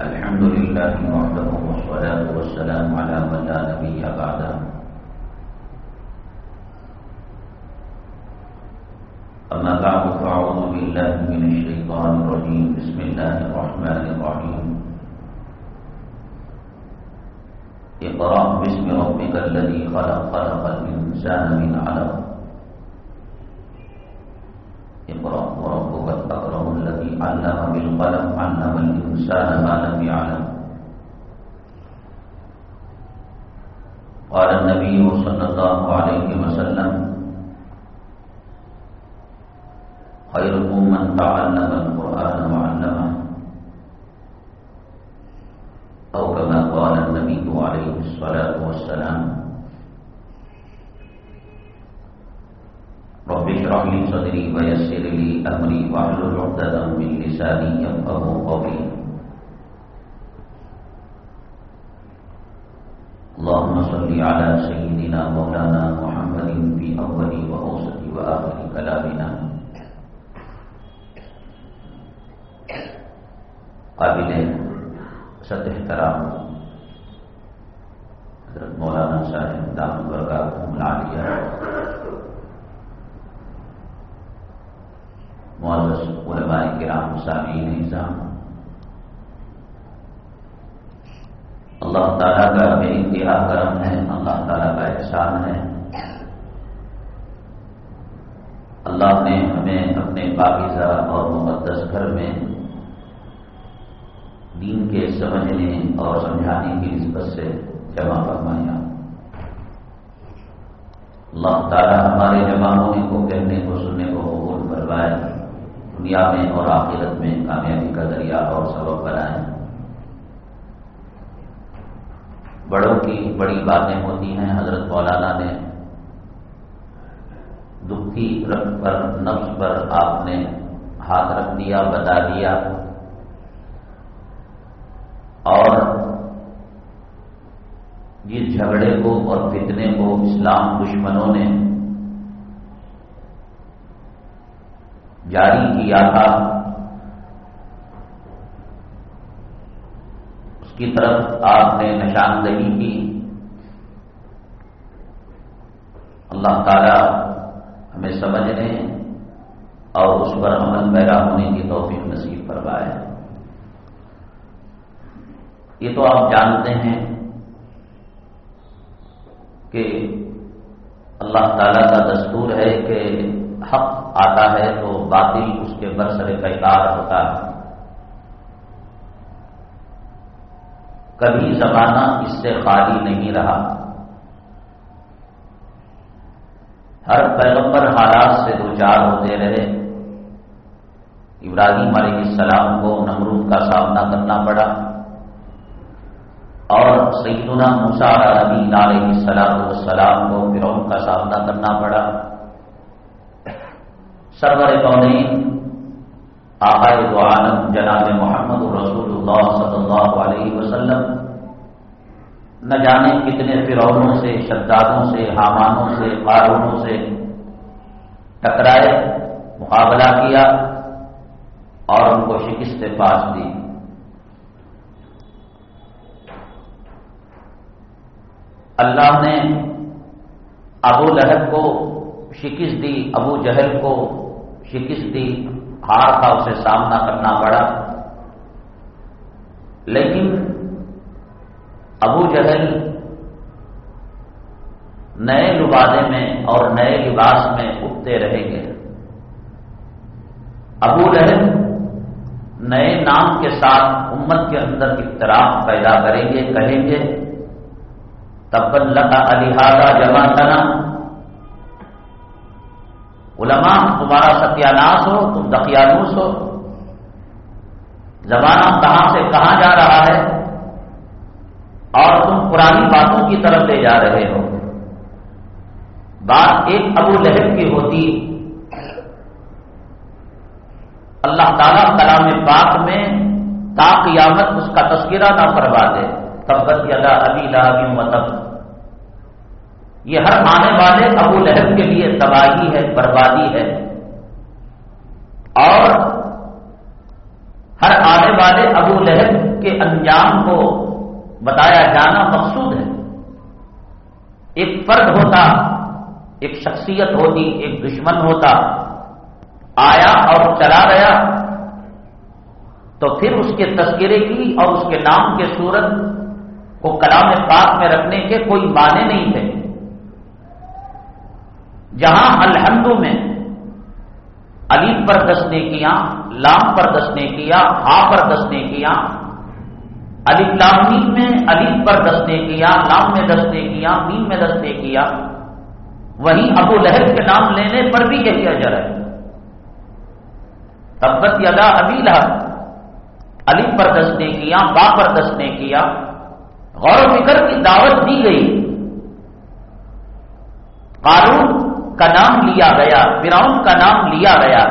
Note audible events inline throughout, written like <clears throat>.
الحمد لله وحده والصلاة والسلام على من لا نبي بعده. أما بعد فأعوذ بالله من الشيطان الرجيم. بسم الله الرحمن الرحيم. اقرأ باسم ربك الذي خلق خلق الإنسان من علق. اقرأ. وربك الأكرم الذي علم بالقلم. علم الإنسان ما لم يعلم. قال النبي صلى الله عليه وسلم خيركم من تعلم القرآن وعلمه. أو كما قال النبي عليه الصلاة والسلام رب اشرح لي صدري ويسر لي أمري واحلل عقدة من لساني يفقهوا قولي. اللهم صل على سيدنا مولانا محمد في اول واوسط واخر كلامنا. قابل ست احترام حضرت مولانا صاحب دامت برکاتہم العالیہ. معزز علماء کرام سامعین نظام اللہ تعالیٰ کا بے انتہا کرم ہے، اللہ تعالیٰ کا احسان ہے۔ اللہ نے ہمیں اپنے پاکیزہ اور مقدس گھر میں دین کے سمجھنے اور سمجھانے کی نسبت سے جمع فرمایا۔ اللہ تعالیٰ ہمارے جمع ہونے کو، کہنے کو، سننے کو قبول کروائے دنیا میں اور آخرت میں کامیابی کا ذریعہ اور سبب بنائیں بڑوں کی بڑی باتیں ہوتی ہیں، حضرت مولانا نے دکھی رکھ پر، نفس پر آپ نے ہاتھ رکھ دیا، بتا دیا۔ اور جس جھگڑے کو اور فتنے کو اسلام دشمنوں نے جاری کیا تھا اس کی طرف آپ نے نشاندہی کی۔ اللہ تعالی ہمیں سمجھنے اور اس پر عمل پیدا ہونے کی توفیق نصیب فرمائے۔ یہ تو آپ جانتے ہیں کہ اللہ تعالی کا دستور ہے کہ حق آتا ہے تو باطل اس کے برسر پیکار ہوتا ہے۔ کبھی زمانہ اس سے خالی نہیں رہا۔ ہر پیغمبر حالات سے دو چار ہوتے رہے۔ ابراہیم علیہ السلام کو نمرود کا سامنا کرنا پڑا۔ اور سیدنا مسار علی علیہ السلام والسلام کو فرعون کا سامنا کرنا پڑا۔ سرور کونین آقائے دو عالم جناب محمد رسول اللہ صلی اللہ علیہ وسلم۔ نہ جانے کتنے فرعونوں سے، شدادوں سے، حامانوں سے، قارونوں سے ٹکرائے، مقابلہ کیا اور ان کو شکست پاس دی۔ اللہ نے ابو لہب کو شکست دی، ابو جہل کو شکست دی۔ ہار کا اسے سامنا کرنا پڑا۔ لیکن ابو جہل نئے لبادے میں اور نئے لباس میں اٹھتے رہیں گے ابو لہب نئے نام کے ساتھ امت کے اندر اختراف پیدا کریں گے، کہیں گے تب اللہ علیحدہ جمع کرنا علماء، تمہارا ستیاناش ہو، تم دقیانوس ہو۔ زمانہ کہاں سے کہاں جا رہا ہے؟ اور تم پرانی باتوں کی طرف لے جا رہے ہو۔ بات ایک ابو لہب کی ہوتی۔ اللہ تعالیٰ کلام پاک میں تا قیامت اس کا تذکرہ نہ کروا دے۔ تبت یادا ابھی لہبی متب یہ ہر آنے والے ابو لہب کے لیے تباہی ہے، بربادی ہے۔ اور ہر آنے والے ابو لہب کے انجام کو بتایا جانا مقصود ہے۔ ایک فرد ہوتا، ایک شخصیت ہوتی، ایک دشمن ہوتا، آیا اور چلا گیا، تو پھر اس کے تذکرے کی اور اس کے نام کے صورت کو کلام پاک میں رکھنے کے کوئی معنی نہیں تھے۔ جہاں الحمد میں علی پر دس نے کیا، لام پر دس نے کیا، ہا پر دس نے کیا علی لامین میں علی پر دس نے کیا، لام میں دس نے کیا، میم میں دس نے کیا وہیں ابو لہر کے نام لینے پر بھی یہی اجر ہے۔ تبت یدا ابھی لہر علی پر دس نے کیا، با پر دس نے کیا، غور و فکر کی دعوت دی گئی۔ قانون کا نام لیا گیا فراؤن کا نام لیا گیا۔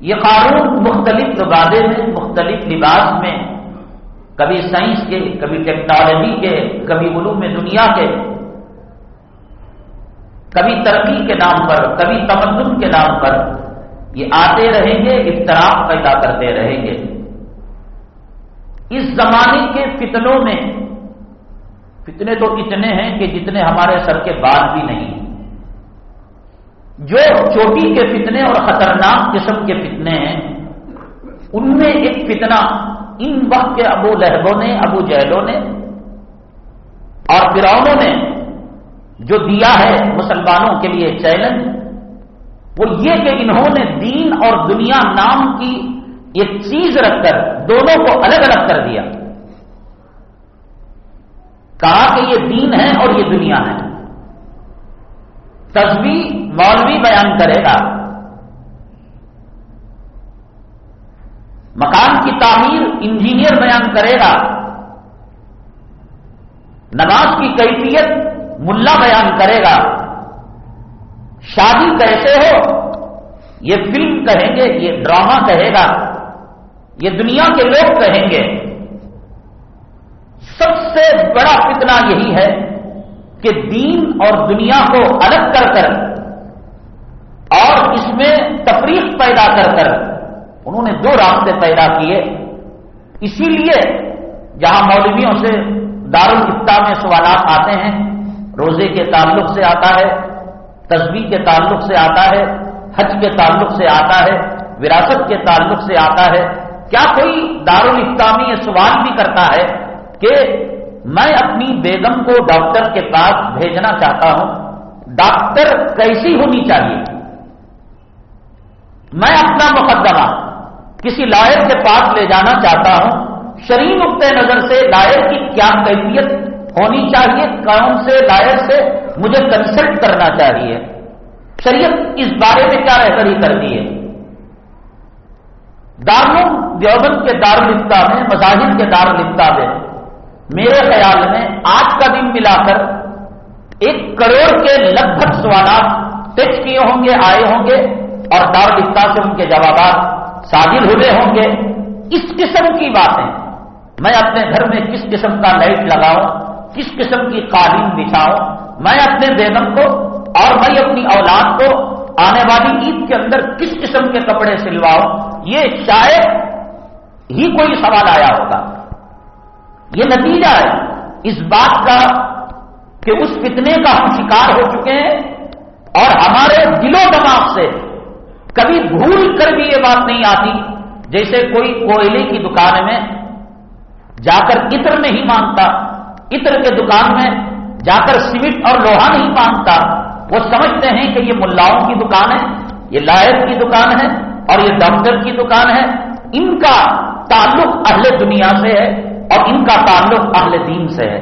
یہ قانون مختلف لبادے میں، مختلف لباس میں، کبھی سائنس کے، کبھی ٹیکنالوجی کے، کبھی علوم دنیا کے، کبھی ترقی کے نام پر، کبھی تمدن کے نام پر یہ آتے رہیں گے اختراف پیدا کرتے رہیں گے۔ اس زمانے کے فتنوں میں، فتنے تو اتنے ہیں کہ جتنے ہمارے سر کے بال بھی نہیں۔ جو چوٹی کے فتنے اور خطرناک قسم کے فتنے ہیں، ان میں ایک فتنہ ان وقت کے ابو لہبوں نے، ابو جہلوں نے اور فرعونوں نے جو دیا ہے مسلمانوں کے لیے چیلنج، وہ یہ کہ انہوں نے دین اور دنیا نام کی ایک چیز رکھ کر دونوں کو الگ الگ کر دیا۔ کہا کہ یہ دین ہے اور یہ دنیا ہے۔ تصویر مولوی بیان کرے گا۔ مکان کی تعمیر انجینئر بیان کرے گا۔ نماز کی کیفیت ملا بیان کرے گا۔ شادی کیسے ہو؟ یہ فلم کہیں گے، یہ ڈرامہ کہے گا۔ یہ دنیا کے لوگ کہیں گے۔ سب سے بڑا فتنہ یہی ہے کہ دین اور دنیا کو الگ کر کر اور اس میں تفریح پیدا کر کر انہوں نے دو راستے پیدا کیے۔ اسی لیے جہاں مولویوں سے دارالفتا میں سوالات آتے ہیں، روزے کے تعلق سے آتا ہے تصویر کے تعلق سے آتا ہے، حج کے تعلق سے آتا ہے، وراثت کے تعلق سے آتا ہے، کیا کوئی دارالفتا میں یہ سوال بھی کرتا ہے کہ میں اپنی بیگم کو ڈاکٹر کے پاس بھیجنا چاہتا ہوں، ڈاکٹر کیسی ہونی چاہیے؟ میں اپنا مقدمہ کسی لائر کے پاس لے جانا چاہتا ہوں۔ شرعی نقطۂ نظر سے لائر کی کیا کیفیت ہونی چاہیے؟ کون سے لائر سے مجھے کنسلٹ کرنا چاہیے؟ شریعت اس بارے میں کیا رہبری کرتی ہے؟ دارالم دیوبند کے دارالفتا میں، مظاہر کے دارالفتا میں میرے خیال میں آج کا دن ملا کر ایک کروڑ کے لگ بھگ سوالات ٹچ کیے ہوں گے، آئے ہوں گے۔ اور دار سے ان کے جوابات شادل ہوئے ہوں گے۔ اس قسم کی باتیں، میں اپنے گھر میں کس قسم کا لائٹ لگاؤں، کس قسم کی قالین بچھاؤں، میں اپنے بیگم کو اور میں اپنی اولاد کو آنے والی عید کے اندر کس قسم کے کپڑے سلواؤں، یہ شاید ہی کوئی سوال آیا ہوگا۔ یہ نتیجہ ہے اس بات کا کہ اس فتنے کا ہم شکار ہو چکے ہیں اور ہمارے دل و دماغ سے کبھی بھول کر بھی یہ بات نہیں آتی، جیسے کوئی کوئلے کی دکان میں جا کر عطر نہیں مانگتا، عطر کے دکان میں جا کر سیمنٹ اور لوہا نہیں مانگتا۔ وہ سمجھتے ہیں کہ یہ ملاؤں کی دکان ہے، یہ لائر کی دکان ہے اور یہ ڈاکٹر کی دکان ہے۔ ان کا تعلق اہل دنیا سے ہے اور ان کا تعلق اہل دین سے ہے۔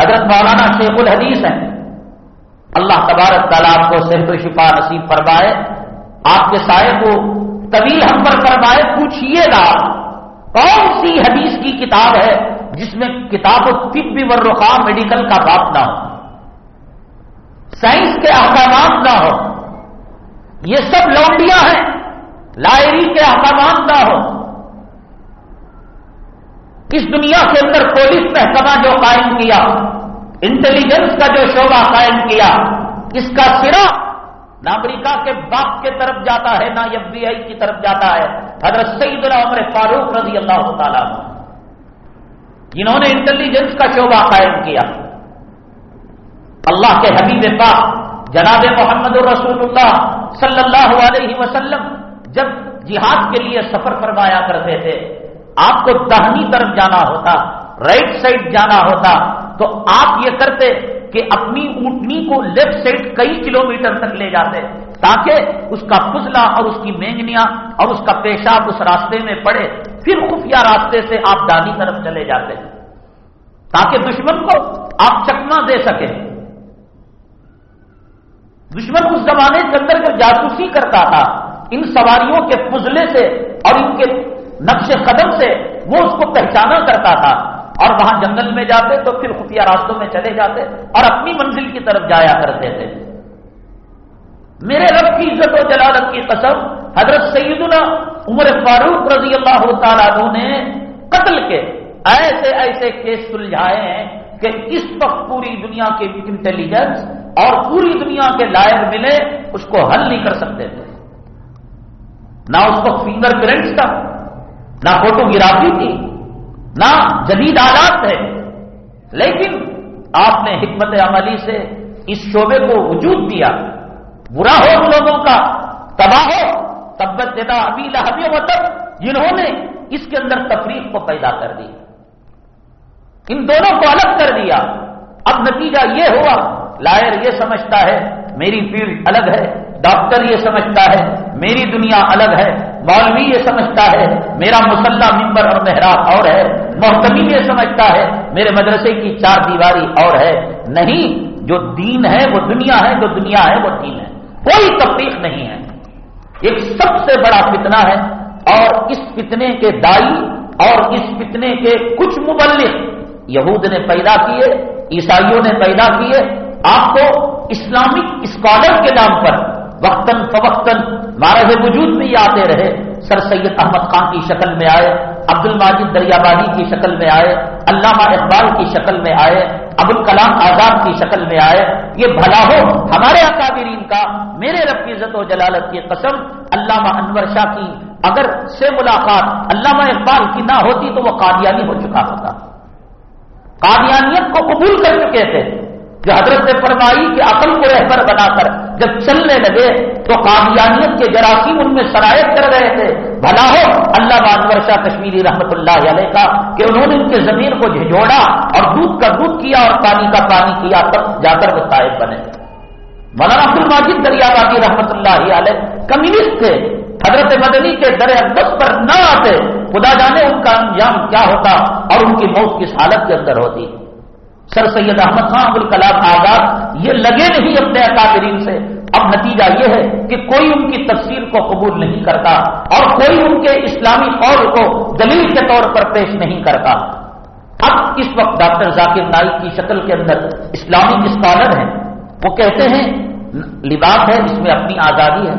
حضرت مولانا شیخ الحدیث ہیں۔ اللہ تبارک تعالیٰ آپ کو صحت و شفا نصیب فرمائے، آپ کے سائے کو طویل ہم پر فرمائے پوچھیے گا کون سی حدیث کی کتاب ہے جس میں کتاب و طبی ورخا میڈیکل کا بات نہ ہو؟ سائنس کے احکامات نہ ہو، یہ سب لونڈیاں ہیں، لائری کے احکامات نہ ہو۔ اس دنیا کے اندر پولیس محکمہ جو قائم کیا انٹیلیجنس کا جو شعبہ قائم کیا، اس کا سرا نہ امریکہ کے باپ کے طرف جاتا ہے، نہ ایف بی آئی کی طرف جاتا ہے۔ حضرت سعید عمر فاروق رضی اللہ تعالیٰ جنہوں نے انٹیلیجنس کا شعبہ قائم کیا۔ اللہ کے حبیب پاک جناب محمد الرسول اللہ صلی اللہ علیہ وسلم جب جہاد کے لیے سفر فرمایا کرتے تھے، آپ کو دہنی طرف جانا ہوتا، رائٹ سائڈ جانا ہوتا تو آپ یہ کرتے کہ اپنی اونٹنی کو لیفٹ سائڈ کئی کلومیٹر تک لے جاتے، تاکہ اس کا فضلہ اور اس کی مینگنیاں اور اس کا پیشاب اس راستے میں پڑے، پھر خفیہ راستے سے آپ دانی طرف چلے جاتے۔ تاکہ دشمن کو آپ چکنا دے سکیں۔ دشمن اس زمانے کے اندر جو جاسوسی کرتا تھا، ان سواریوں کے فضلے سے اور ان کے نقش قدم سے وہ اس کو پہچانا کرتا تھا۔ اور وہاں جنگل میں جاتے تو پھر خفیہ راستوں میں چلے جاتے اور اپنی منزل کی طرف جایا کرتے تھے میرے رب کی عزت و جلالت کی قسم، حضرت سیدنا عمر فاروق رضی اللہ تعالیٰ نے قتل کے ایسے ایسے کیس سلجھائے ہیں کہ اس وقت پوری دنیا کے انٹیلیجنس اور پوری دنیا کے لائر ملے اس کو حل نہیں کر سکتے۔ تھے نہ اس وقت فنگر پرنٹس تھا، نہ فوٹوگرافی تھی نہ جدید آلات ہے۔ لیکن آپ نے حکمت عملی سے اس شعبے کو وجود دیا۔ برا ہو ان لوگوں کا، تباہ ہو، تبت دیتا ابھی لہبی وطن جنہوں نے اس کے اندر تفریح کو پیدا کر دی۔ ان دونوں کو الگ کر دیا۔ اب نتیجہ یہ ہوا، لائر یہ سمجھتا ہے، میری فیلڈ الگ ہے، ڈاکٹر یہ سمجھتا ہے، میری دنیا الگ ہے۔ مولوی یہ سمجھتا ہے، میرا مسلح ممبر اور محراب اور ہے۔ محتمی یہ سمجھتا ہے، میرے مدرسے کی چار دیواری اور ہے۔ نہیں، جو دین ہے وہ دنیا ہے، جو دنیا ہے وہ دین ہے۔ کوئی تفریق نہیں ہے۔ ایک سب سے بڑا فتنہ ہے اور اس فتنے کے دائی اور اس فتنے کے کچھ مبلغ یہود نے پیدا کیے، عیسائیوں نے پیدا کیے۔ آپ کو اسلامک اسکالر کے نام پر وقتاً فوقتاً مارہ وجود میں آتے رہے۔ سر سید احمد خان کی شکل میں آئے، عبد الماجد دریابادی کی شکل میں آئے، علامہ اقبال کی شکل میں آئے ابو الکلام آزاد کی شکل میں آئے۔ یہ بھلا ہو ہمارے اکابرین کا، میرے رب کی عزت و جلالت کی قسم، علامہ انور شاہ کی اگر سے ملاقات علامہ اقبال کی نہ ہوتی تو وہ قادیانی ہو چکا ہوتا۔ قادیانیت کو قبول کر چکے تھے، جو حضرت نے فرمائی کہ عقل کو رہبر بنا کر جب چلنے لگے تو قادیانیت کے جراثیم ان میں شرائط کر رہے تھے۔ بھلا ہو اللہ بانور شاہ کشمیری رحمت اللہ علیہ کا کہ انہوں نے ان کے زمین کو جھجوڑا اور دودھ کا دودھ کیا اور پانی کا پانی کیا تب جا کر وہ طائب بنے۔ مولانا عبد الماجد دریا بادی رحمت اللہ علیہ کمیونسٹ تھے۔ حضرت مدنی کے در اقدس پر نہ آتے۔ خدا جانے ان کا انجام کیا ہوتا اور ان کی موت کس حالت کے اندر ہوتی۔ سر سید احمد خان ابو الکلام آزاد، یہ لگے نہیں اپنے اکابرین سے۔ اب نتیجہ یہ ہے کہ کوئی ان کی تفسیر کو قبول نہیں کرتا اور کوئی ان کے اسلامی قول کو دلیل کے طور پر پیش نہیں کرتا۔ اب اس وقت ڈاکٹر ذاکر نائک کی شکل کے اندر اسلامک اسکالر ہیں۔ وہ کہتے ہیں، لباس ہے، اس میں اپنی آزادی ہے۔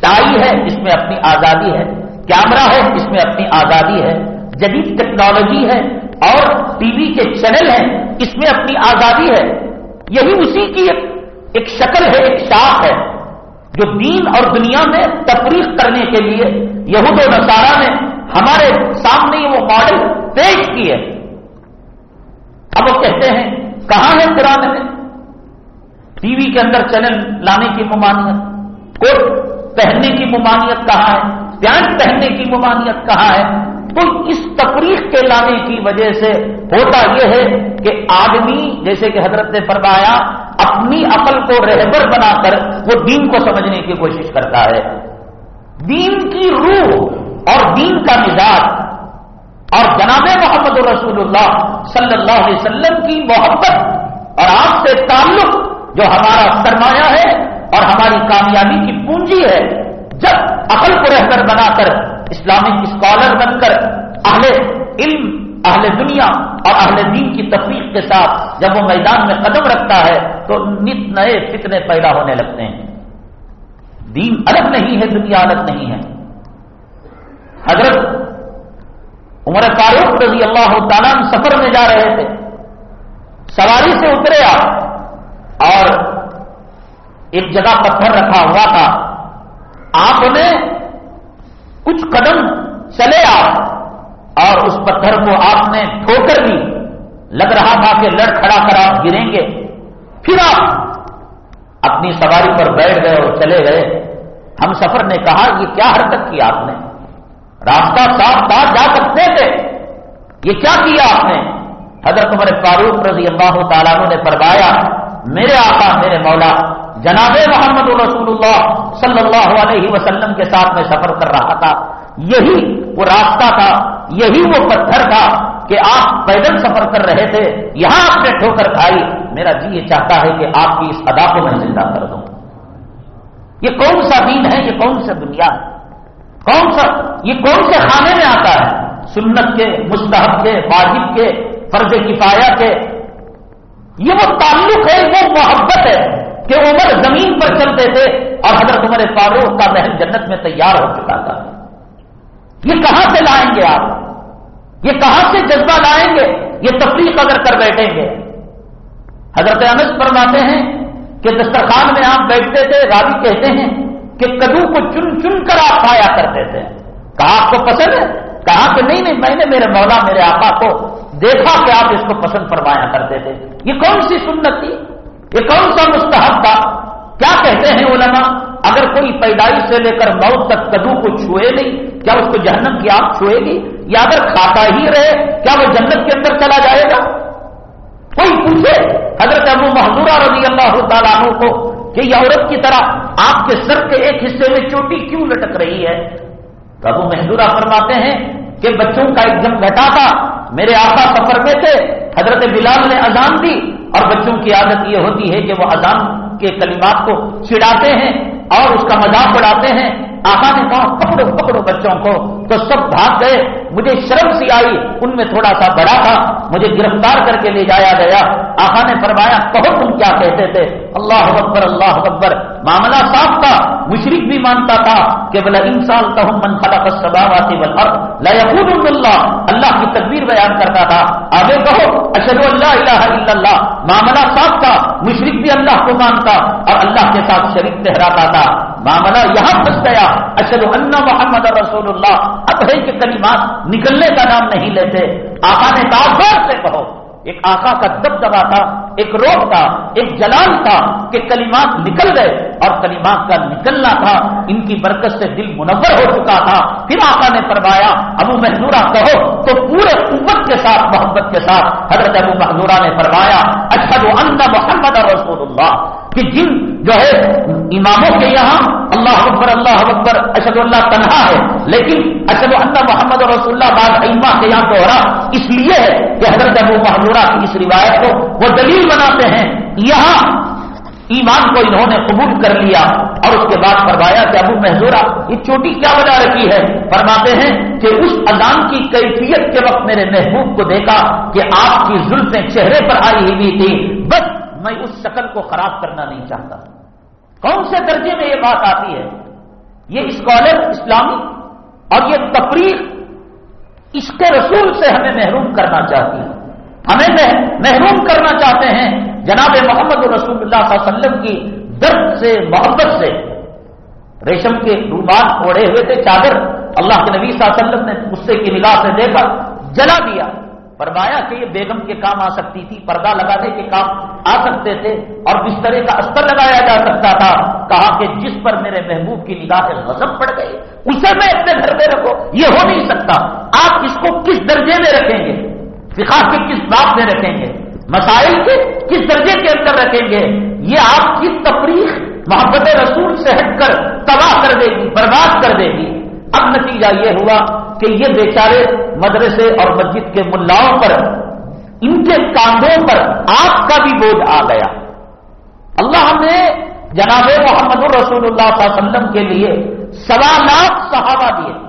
ٹائی ہے، اس میں اپنی آزادی ہے۔ کیمرہ ہے، اس میں اپنی آزادی ہے۔ جدید ٹیکنالوجی ہے اور ٹی وی کے چینل ہیں، اس میں اپنی آزادی ہے۔ یہی اسی کی ایک شکل ہے، ایک شاخ ہے، جو دین اور دنیا میں تفریح کرنے کے لیے یہود و نصارہ نے ہمارے سامنے وہ ماڈل پیش کیے۔ اب وہ کہتے ہیں، کہاں ہے قرآن میں؟ ٹی وی کے اندر چینل لانے کی ممانعت، کوٹ پہننے کی ممانعت کہاں ہے؟ پینٹ پہننے کی ممانعت کہاں ہے؟ تو اس تفریح کے لانے کی وجہ سے ہوتا یہ ہے کہ آدمی، جیسے کہ حضرت نے فرمایا، اپنی عقل کو رہبر بنا کر وہ دین کو سمجھنے کی کوشش کرتا ہے۔ دین کی روح اور دین کا مزاج اور جناب محمد رسول اللہ صلی اللہ علیہ وسلم کی محبت اور آپ سے تعلق جو ہمارا سرمایہ ہے اور ہماری کامیابی کی پونجی ہے، جب عقل کو رہبر بنا کر اسلامک اسکالر بن کر اہل علم، اہل دنیا اور اہل دین کی تفریح کے ساتھ جب وہ میدان میں قدم رکھتا ہے تو نت نئے فتنے پیدا ہونے لگتے ہیں۔ دین الگ نہیں ہے، دنیا الگ نہیں ہے۔ حضرت عمر فاروق رضی اللہ تعالیٰ سفر میں جا رہے تھے۔ سواری سے اترے آپ اور ایک جگہ پتھر رکھا ہوا تھا۔ آپ نے کچھ قدم چلے آپ اور اس پتھر کو آپ نے ٹھوکر دی۔ لگ رہا تھا کہ لڑ کھڑا کر آپ گریں گے۔ پھر آپ اپنی سواری پر بیٹھ گئے اور چلے گئے۔ ہم سفر نے کہا، یہ کیا حرکت کی آپ نے؟ راستہ صاف تھا، جا سکتے تھے۔ یہ کیا کیا آپ نے؟ حضرت عمر فاروق رضی اللہ تعالیٰ نے فرمایا، میرے آقا، میرے مولا جناب محمد رسول اللہ صلی اللہ علیہ وسلم کے ساتھ میں سفر کر رہا تھا، یہی وہ راستہ تھا، یہی وہ پتھر تھا کہ آپ پیدل سفر کر رہے تھے، یہاں آپ نے ٹھوکر کھائی۔ میرا جی یہ چاہتا ہے کہ آپ کی اس ادا کو میں زندہ کر دوں۔ یہ کون سا دین ہے؟ یہ کون سا دنیا ہے؟ کون سا، یہ کون سے خانے میں آتا ہے؟ سنت کے، مستحب کے، واجب کے، فرض کفایہ کے۔ یہ وہ تعلق ہے، وہ محبت ہے۔ کہ عمر زمین پر چلتے تھے اور حضرت عمر فاروق کا محل جنت میں تیار ہو چکا تھا۔ یہ کہاں سے لائیں گے آپ؟ یہ کہاں سے جذبہ لائیں گے؟ یہ تفریح اگر کر بیٹھیں گے۔ حضرت انس فرماتے ہیں کہ دسترخوان میں آپ بیٹھتے تھے، راوی کہتے ہیں کہ کدو کو چن چن کر آپ کھایا کرتے تھے۔ کہا، آپ کو پسند ہے؟ کہا کہ نہیں نہیں، میں نے میرے مولا، میرے آقا کو دیکھا کہ آپ اس کو پسند فرمایا کرتے تھے۔ یہ کون سی سنت تھی؟ یہ کون سا مستحب تھا؟ کیا کہتے ہیں علماء؟ اگر کوئی پیدائش سے لے کر موت تک کدو کو چھوئے نہیں، کیا اس کو جہنم کی آگ چھوئے گی؟ یا اگر کھاتا ہی رہے، کیا وہ جنت کے اندر چلا جائے گا؟ کوئی پوچھے؟ حضرت ابو محدورہ رضی اللہ تعالیٰ عنہ کو کہ یہ عورت کی طرح آپ کے سر کے ایک حصے میں چوٹی کیوں لٹک رہی ہے؟ تو ابو محدورہ فرماتے ہیں کہ بچوں کا ایک دم گھٹا تھا میرے آقا سفر میں تھے، حضرت بلال نے اذان دی اور بچوں کی عادت یہ ہوتی ہے کہ وہ اذان کے کلمات کو چڑاتے ہیں۔ اور اس کا مذاق اڑاتے ہیں، آقا نے کہا پکڑو پکڑو بچوں کو۔ تو سب بھاگ گئے، مجھے شرم سی آئی، ان میں تھوڑا سا بڑا تھا، مجھے گرفتار کر کے لے جایا گیا۔ آقا نے فرمایا، کہو تم کیا کہتے تھے؟ اللہ اکبر اللہ اکبر۔ معاملہ صاف تھا مشرق بھی مانتا تھا کہ بلا انسان تہم من خلق السماوات والارض لا يقول اللہ۔ اللہ کی تکبیر بیان کرتا تھا۔ آگے کہو الہ الا اللہ. معاملہ صاف تھا مشرق بھی اللہ کو مانتا اور اللہ کے ساتھ شریک ٹھہراتا تھا۔ معاملہ یہاں پھنس گیا۔ اشد اللہ محمد رسول اللہ۔ اب ہے کہ کلمات نکلنے کا نام نہیں لیتے۔ آقا نے کہا سے کہو۔ ایک آقا کا دب دبا تھا، ایک روح تھا، ایک جلال تھا کہ کلمات نکل گئے اور کلمات کا نکلنا تھا، ان کی برکت سے دل منور ہو چکا تھا۔ پھر آقا نے فرمایا، ابو محدورہ کہو تو پورے قوت کے ساتھ، محبت کے ساتھ۔ حضرت ابو محدورہ نے فرمایا اچھا اللہ محمد رسول اللہ۔ کہ جن جو ہے اماموں کے یہاں اللہ اکبر اللہ اکبر اشد اللہ تنہا ہے۔ لیکن اشد اللہ محمد رسول اللہ بعض اما کے یہاں دوہرا۔ اس لیے ہے کہ حضرت ابو محدورہ کی اس روایت کو وہ دلیل بناتے ہیں۔ یہاں ایمان کو انہوں نے قبول کر لیا اور اس کے بعد فرمایا کہ ابو محضورہ یہ چوٹی کیا وجہ رکھی ہے؟ فرماتے ہیں کہ اس اذان کی کیفیت کے وقت میرے محبوب کو دیکھا کہ آپ کی زلفیں چہرے پر آئی ہوئی تھی بس میں اس شکل کو خراب کرنا نہیں چاہتا۔ کون سے درجے میں یہ بات آتی ہے؟ یہ اسکالر اسلامی اور یہ تفریح اس کے رسول سے ہمیں محروم کرنا چاہتی ہے۔ ہمیں محروم کرنا چاہتے ہیں۔ جناب محمد رسول اللہ صلی اللہ علیہ وسلم کی درد سے، محبت سے۔ ریشم کے رومان اوڑے ہوئے تھے، چادر اللہ کے نبی صلی اللہ علیہ وسلم نے غصے کی نگاہ سے دیکھا، جلا دیا۔ فرمایا کہ یہ بیگم کے کام آ سکتی تھی، پردہ لگانے کے کام آ سکتے تھے اور بسترے کا استر لگایا جا سکتا تھا۔ کہا کہ جس پر میرے محبوب کی نگاہ غضب پڑ گئی، اسے میں اپنے گھر میں رکھو، یہ ہو نہیں سکتا۔ آپ اس کو کس درجے میں رکھیں گے؟ فقہ کے کس بات میں رکھیں گے؟ مسائل کے کس درجے کے اندر رکھیں گے؟ یہ آپ کی تفریح محبت رسول سے ہٹ کر تباہ کر دے گی، برباد کر دے گی۔ اب نتیجہ یہ ہوا کہ یہ بیچارے مدرسے اور مسجد کے ملاؤں پر، ان کے کاندھوں پر آپ کا بھی بوجھ آ گیا۔ اللہ نے جناب محمد الرسول اللہ صلی اللہ علیہ وسلم کے لیے سوا لاکھ صحابہ دیے۔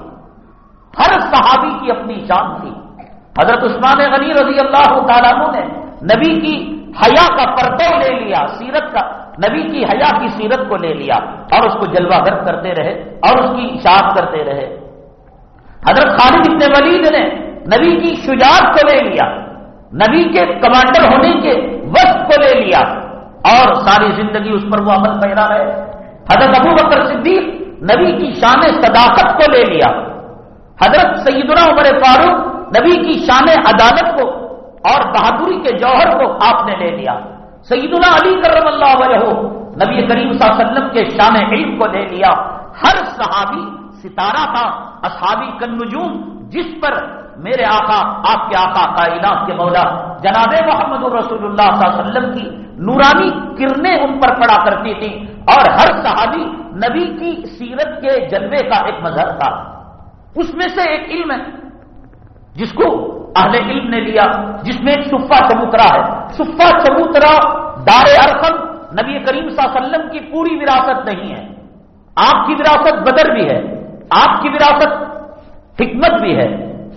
ہر صحابی کی اپنی شان تھی۔ حضرت عثمان غنی رضی اللہ تعالیٰ نے نبی کی حیا کا پرتو لے لیا، سیرت کا، نبی کی حیا کی سیرت کو لے لیا اور اس کو جلوہ گر کرتے رہے اور اس کی اشاعت کرتے رہے۔ حضرت خالد ابن ولید نے نبی کی شجاعت کو لے لیا، نبی کے کمانڈر ہونے کے وقت کو لے لیا اور ساری زندگی اس پر وہ عمل پیرا رہے۔ حضرت ابو بکر صدیق نبی کی شان صداقت کو لے لیا۔ حضرت سیدنا عمر فاروق نبی کی شان عدالت کو اور بہادری کے جوہر کو آپ نے لے لیا۔ سیدنا علی کرم اللہ علیہ نبی کریم صلی اللہ علیہ وسلم کے شان علم کو لے لیا۔ ہر صحابی ستارہ تھا، اصحابی کن نجوم جس پر میرے آقا، آپ کے آقا کائنات کے مولا جناب محمد رسول اللہ صلی اللہ علیہ وسلم کی نورانی کرنیں ان پر پڑا کرتی تھی اور ہر صحابی نبی کی سیرت کے جلوے کا ایک مظہر تھا۔ اس میں سے ایک علم ہے، جس کو اہل علم نے لیا، جس میں ایک صفا چبوترا ہے۔ صفا چبوترا دار ارقم نبی کریم صلی اللہ علیہ وسلم کی پوری وراثت نہیں ہے۔ آپ کی وراثت بدر بھی ہے۔ آپ کی وراثت حکمت بھی ہے،